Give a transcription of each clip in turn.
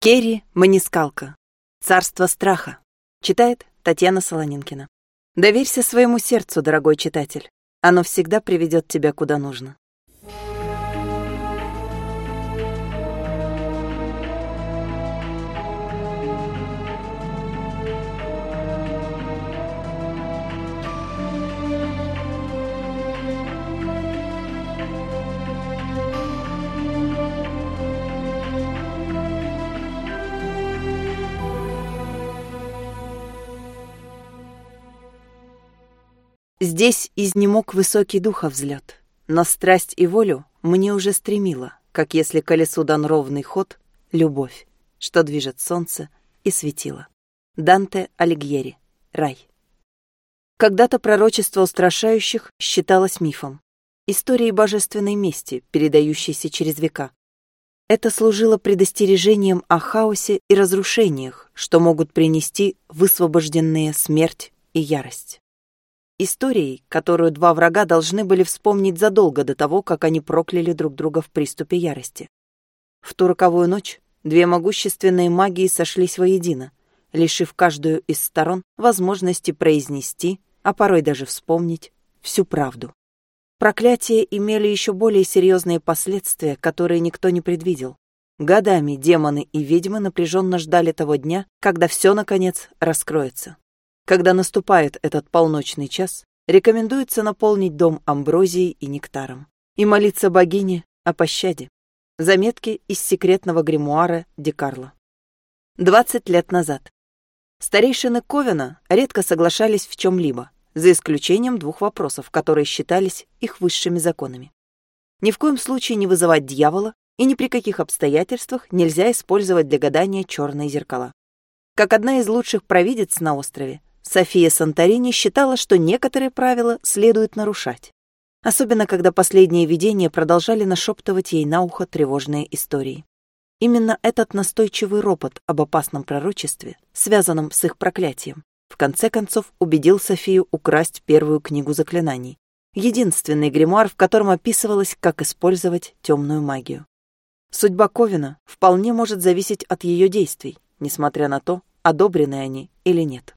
Керри Манискалка. Царство страха. Читает Татьяна Солонинкина. Доверься своему сердцу, дорогой читатель. Оно всегда приведет тебя куда нужно. Здесь изнемог высокий духа взлет, но страсть и волю мне уже стремила, как если колесу дан ровный ход, любовь, что движет солнце и светило. Данте Алигьери. Рай. Когда-то пророчество устрашающих считалось мифом, историей божественной мести, передающейся через века. Это служило предостережением о хаосе и разрушениях, что могут принести высвобожденные смерть и ярость. Историей, которую два врага должны были вспомнить задолго до того, как они прокляли друг друга в приступе ярости. В ту роковую ночь две могущественные магии сошлись воедино, лишив каждую из сторон возможности произнести, а порой даже вспомнить, всю правду. Проклятия имели еще более серьезные последствия, которые никто не предвидел. Годами демоны и ведьмы напряженно ждали того дня, когда все, наконец, раскроется. Когда наступает этот полночный час, рекомендуется наполнить дом амброзией и нектаром и молиться богине о пощаде. Заметки из секретного гримуара Декарла. 20 лет назад. Старейшины Ковена редко соглашались в чем-либо, за исключением двух вопросов, которые считались их высшими законами. Ни в коем случае не вызывать дьявола и ни при каких обстоятельствах нельзя использовать для гадания черные зеркала. Как одна из лучших провидец на острове, София Санторини считала, что некоторые правила следует нарушать. Особенно, когда последние видения продолжали нашептывать ей на ухо тревожные истории. Именно этот настойчивый ропот об опасном пророчестве, связанном с их проклятием, в конце концов убедил Софию украсть первую книгу заклинаний, единственный гримуар, в котором описывалось, как использовать темную магию. Судьба Ковина вполне может зависеть от ее действий, несмотря на то, одобрены они или нет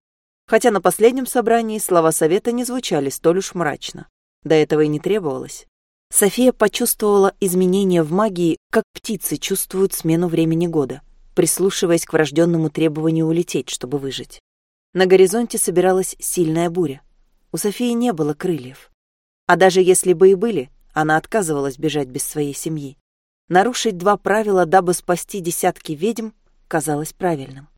хотя на последнем собрании слова совета не звучали столь уж мрачно. До этого и не требовалось. София почувствовала изменения в магии, как птицы чувствуют смену времени года, прислушиваясь к врожденному требованию улететь, чтобы выжить. На горизонте собиралась сильная буря. У Софии не было крыльев. А даже если бы и были, она отказывалась бежать без своей семьи. Нарушить два правила, дабы спасти десятки ведьм, казалось правильным.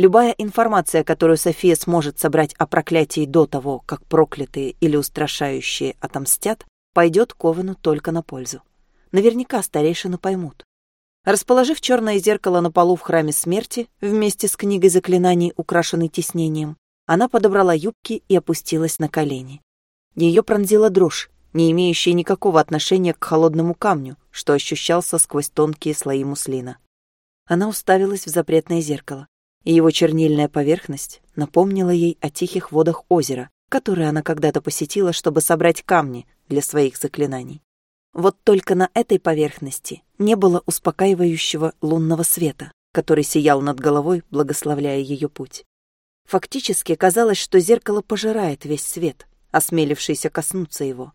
Любая информация, которую София сможет собрать о проклятии до того, как проклятые или устрашающие отомстят, пойдет Ковану только на пользу. Наверняка старейшины поймут. Расположив черное зеркало на полу в храме смерти вместе с книгой заклинаний, украшенной тиснением, она подобрала юбки и опустилась на колени. Ее пронзила дрожь, не имеющая никакого отношения к холодному камню, что ощущался сквозь тонкие слои муслина. Она уставилась в запретное зеркало и его чернильная поверхность напомнила ей о тихих водах озера, которое она когда-то посетила, чтобы собрать камни для своих заклинаний. Вот только на этой поверхности не было успокаивающего лунного света, который сиял над головой, благословляя ее путь. Фактически казалось, что зеркало пожирает весь свет, осмелившийся коснуться его.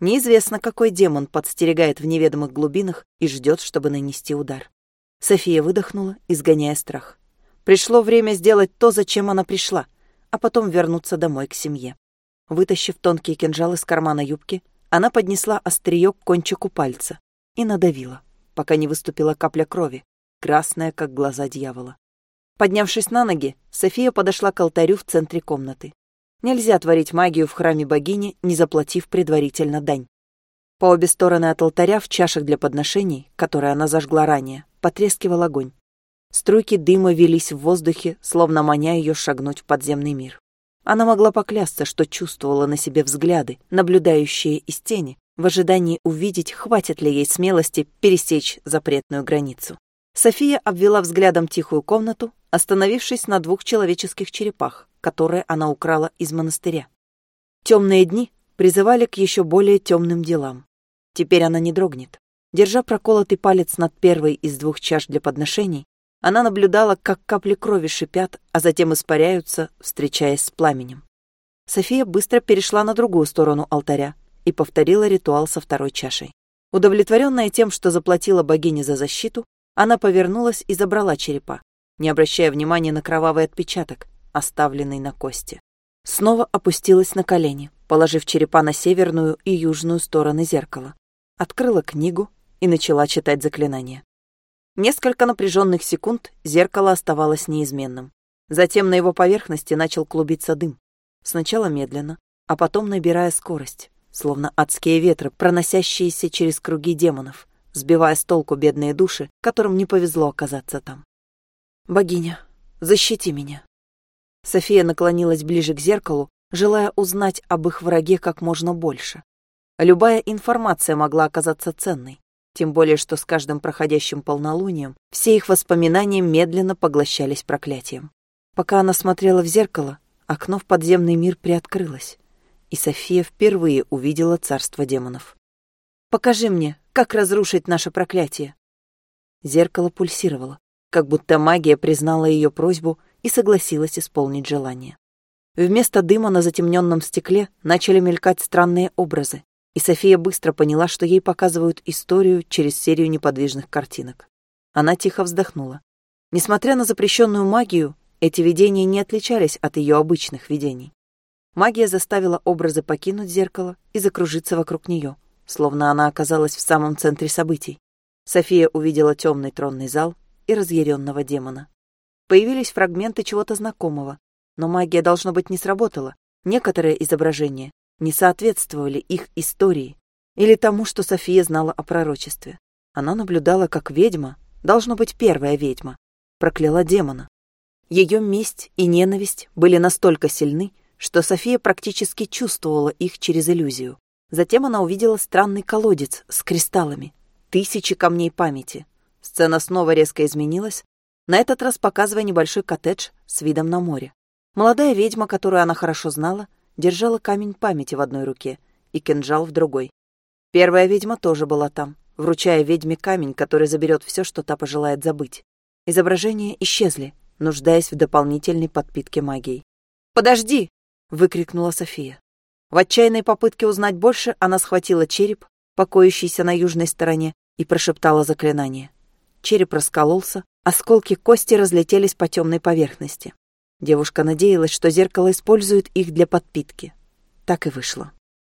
Неизвестно, какой демон подстерегает в неведомых глубинах и ждет, чтобы нанести удар. София выдохнула, изгоняя страх. Пришло время сделать то, зачем она пришла, а потом вернуться домой к семье. Вытащив тонкий кинжал из кармана юбки, она поднесла острие к кончику пальца и надавила, пока не выступила капля крови, красная, как глаза дьявола. Поднявшись на ноги, София подошла к алтарю в центре комнаты. Нельзя творить магию в храме богини, не заплатив предварительно дань. По обе стороны от алтаря в чашах для подношений, которые она зажгла ранее, потрескивал огонь. Струйки дыма велись в воздухе, словно маня ее шагнуть в подземный мир. Она могла поклясться, что чувствовала на себе взгляды, наблюдающие из тени, в ожидании увидеть, хватит ли ей смелости пересечь запретную границу. София обвела взглядом тихую комнату, остановившись на двух человеческих черепах, которые она украла из монастыря. Темные дни призывали к еще более темным делам. Теперь она не дрогнет. Держа проколотый палец над первой из двух чаш для подношений, Она наблюдала, как капли крови шипят, а затем испаряются, встречаясь с пламенем. София быстро перешла на другую сторону алтаря и повторила ритуал со второй чашей. Удовлетворенная тем, что заплатила богине за защиту, она повернулась и забрала черепа, не обращая внимания на кровавый отпечаток, оставленный на кости. Снова опустилась на колени, положив черепа на северную и южную стороны зеркала. Открыла книгу и начала читать заклинание. Несколько напряженных секунд зеркало оставалось неизменным. Затем на его поверхности начал клубиться дым. Сначала медленно, а потом набирая скорость, словно адские ветры, проносящиеся через круги демонов, сбивая с толку бедные души, которым не повезло оказаться там. «Богиня, защити меня!» София наклонилась ближе к зеркалу, желая узнать об их враге как можно больше. Любая информация могла оказаться ценной, тем более что с каждым проходящим полнолунием все их воспоминания медленно поглощались проклятием. Пока она смотрела в зеркало, окно в подземный мир приоткрылось, и София впервые увидела царство демонов. «Покажи мне, как разрушить наше проклятие?» Зеркало пульсировало, как будто магия признала ее просьбу и согласилась исполнить желание. Вместо дыма на затемненном стекле начали мелькать странные образы, и София быстро поняла, что ей показывают историю через серию неподвижных картинок. Она тихо вздохнула. Несмотря на запрещенную магию, эти видения не отличались от ее обычных видений. Магия заставила образы покинуть зеркало и закружиться вокруг нее, словно она оказалась в самом центре событий. София увидела темный тронный зал и разъяренного демона. Появились фрагменты чего-то знакомого, но магия, должно быть, не сработала. Некоторые изображения не соответствовали их истории или тому, что София знала о пророчестве. Она наблюдала, как ведьма, должно быть первая ведьма, прокляла демона. Ее месть и ненависть были настолько сильны, что София практически чувствовала их через иллюзию. Затем она увидела странный колодец с кристаллами, тысячи камней памяти. Сцена снова резко изменилась, на этот раз показывая небольшой коттедж с видом на море. Молодая ведьма, которую она хорошо знала, держала камень памяти в одной руке и кинжал в другой. Первая ведьма тоже была там, вручая ведьме камень, который заберет все, что та пожелает забыть. Изображения исчезли, нуждаясь в дополнительной подпитке магией. «Подожди!» — выкрикнула София. В отчаянной попытке узнать больше она схватила череп, покоящийся на южной стороне, и прошептала заклинание. Череп раскололся, осколки кости разлетелись по темной поверхности. Девушка надеялась, что зеркало использует их для подпитки. Так и вышло.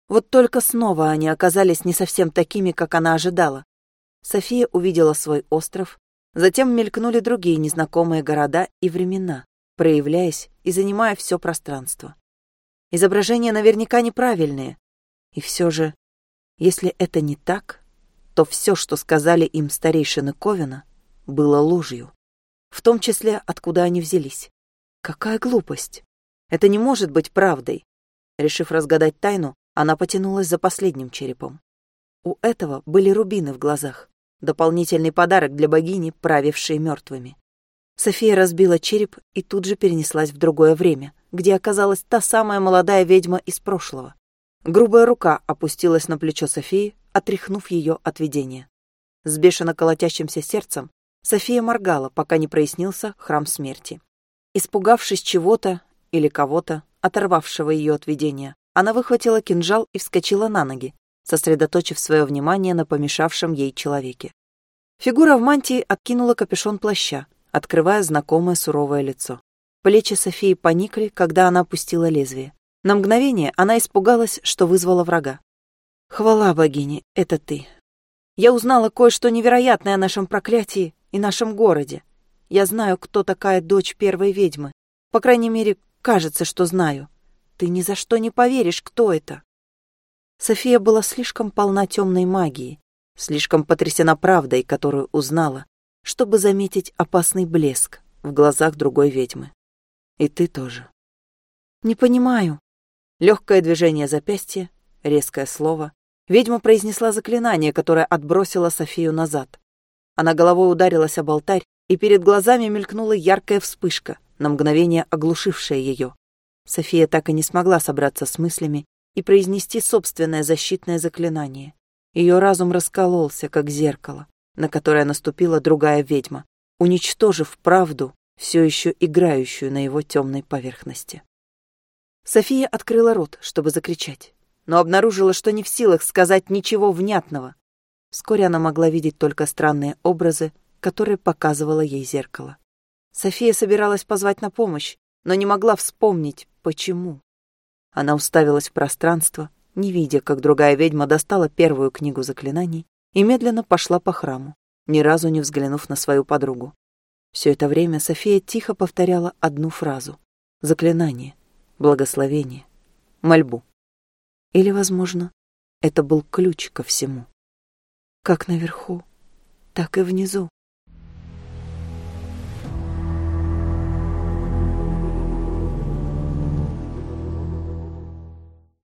Вот только снова они оказались не совсем такими, как она ожидала. София увидела свой остров, затем мелькнули другие незнакомые города и времена, проявляясь и занимая все пространство. Изображения наверняка неправильные. И все же, если это не так, то все, что сказали им старейшины Ковина, было ложью. В том числе, откуда они взялись. Какая глупость! Это не может быть правдой. Решив разгадать тайну, она потянулась за последним черепом. У этого были рубины в глазах. Дополнительный подарок для богини, правившей мертвыми. София разбила череп и тут же перенеслась в другое время, где оказалась та самая молодая ведьма из прошлого. Грубая рука опустилась на плечо Софии, отряхнув ее от видения. С бешено колотящимся сердцем София моргала, пока не прояснился храм смерти. Испугавшись чего-то или кого-то, оторвавшего ее от видения, она выхватила кинжал и вскочила на ноги, сосредоточив свое внимание на помешавшем ей человеке. Фигура в мантии откинула капюшон плаща, открывая знакомое суровое лицо. Плечи Софии поникли, когда она опустила лезвие. На мгновение она испугалась, что вызвала врага. «Хвала богине, это ты. Я узнала кое-что невероятное о нашем проклятии и нашем городе. Я знаю, кто такая дочь первой ведьмы. По крайней мере, кажется, что знаю. Ты ни за что не поверишь, кто это. София была слишком полна темной магии, слишком потрясена правдой, которую узнала, чтобы заметить опасный блеск в глазах другой ведьмы. И ты тоже. Не понимаю. Легкое движение запястья, резкое слово. Ведьма произнесла заклинание, которое отбросило Софию назад. Она головой ударилась об алтарь, и перед глазами мелькнула яркая вспышка, на мгновение оглушившая ее. София так и не смогла собраться с мыслями и произнести собственное защитное заклинание. Ее разум раскололся, как зеркало, на которое наступила другая ведьма, уничтожив правду, все еще играющую на его темной поверхности. София открыла рот, чтобы закричать, но обнаружила, что не в силах сказать ничего внятного. Вскоре она могла видеть только странные образы, которые показывало ей зеркало. София собиралась позвать на помощь, но не могла вспомнить, почему. Она уставилась в пространство, не видя, как другая ведьма достала первую книгу заклинаний и медленно пошла по храму, ни разу не взглянув на свою подругу. Все это время София тихо повторяла одну фразу — заклинание, благословение, мольбу. Или, возможно, это был ключ ко всему. Как наверху, так и внизу.